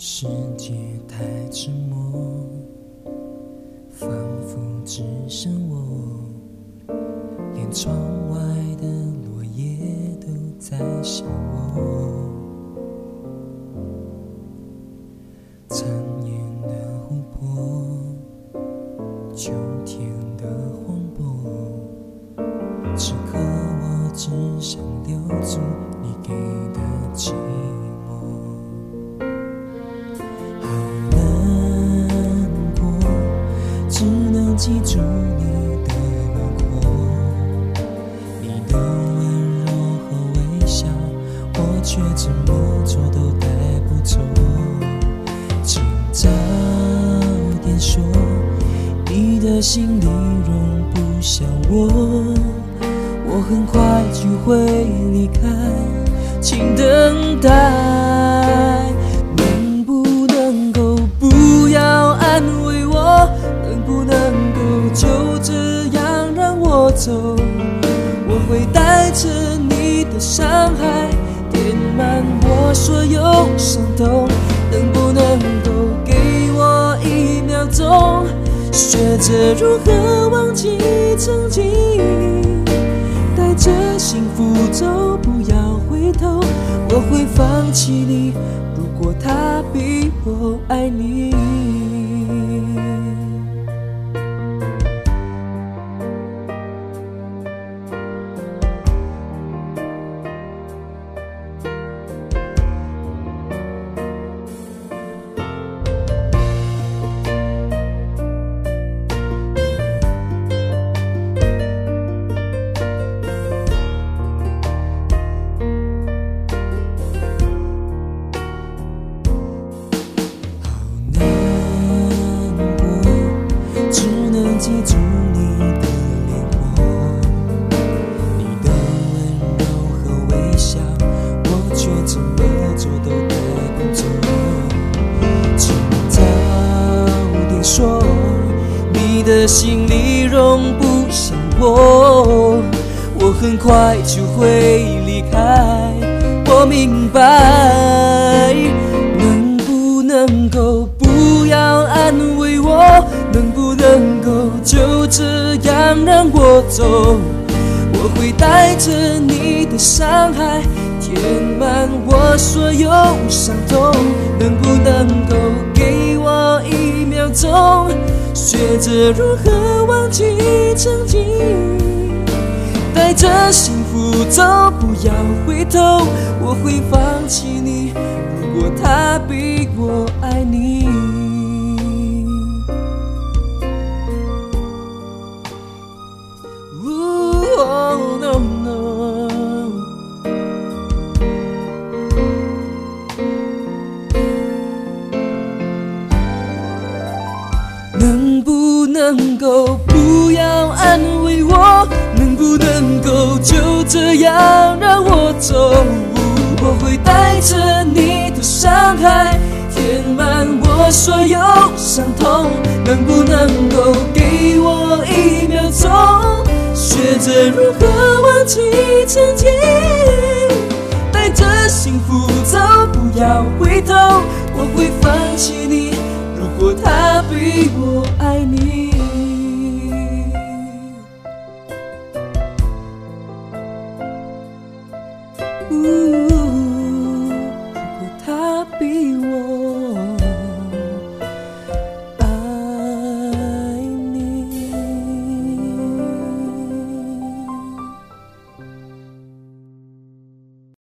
世界太沉默，仿佛只剩我，连窗外的落叶都在笑我。残年的湖泊，秋天的黄渤，此刻我只想留住你给的寂记住你的轮廓，你的温柔和微笑，我却怎么做都带不走。请早点说，你的心里容不下我，我很快就会离开，请等待。走？我会带着你的伤害，填满我所有伤痛。能不能够给我一秒钟，学着如何忘记曾经？带着幸福走，不要回头。我会放弃你，如果他比我爱你。记住你的脸庞，你的温柔和微笑，我却怎么做都带不走。请早点说，你的心里容不下我，我很快就会离开，我明白。能不能够不就这样让我走？我会带着你的伤害，填满我所有伤痛。能不能够给我一秒钟，学着如何忘记曾经？带着幸福走，不要回头。我会放弃你，如果他比我爱能够不要安慰我？能不能够就这样让我走？我会带着你的伤害，填满我所有伤痛。能不能够给我一秒钟，学着如何忘记曾经？带着幸福走，不要回头。我会放弃你，如果他 Ooh.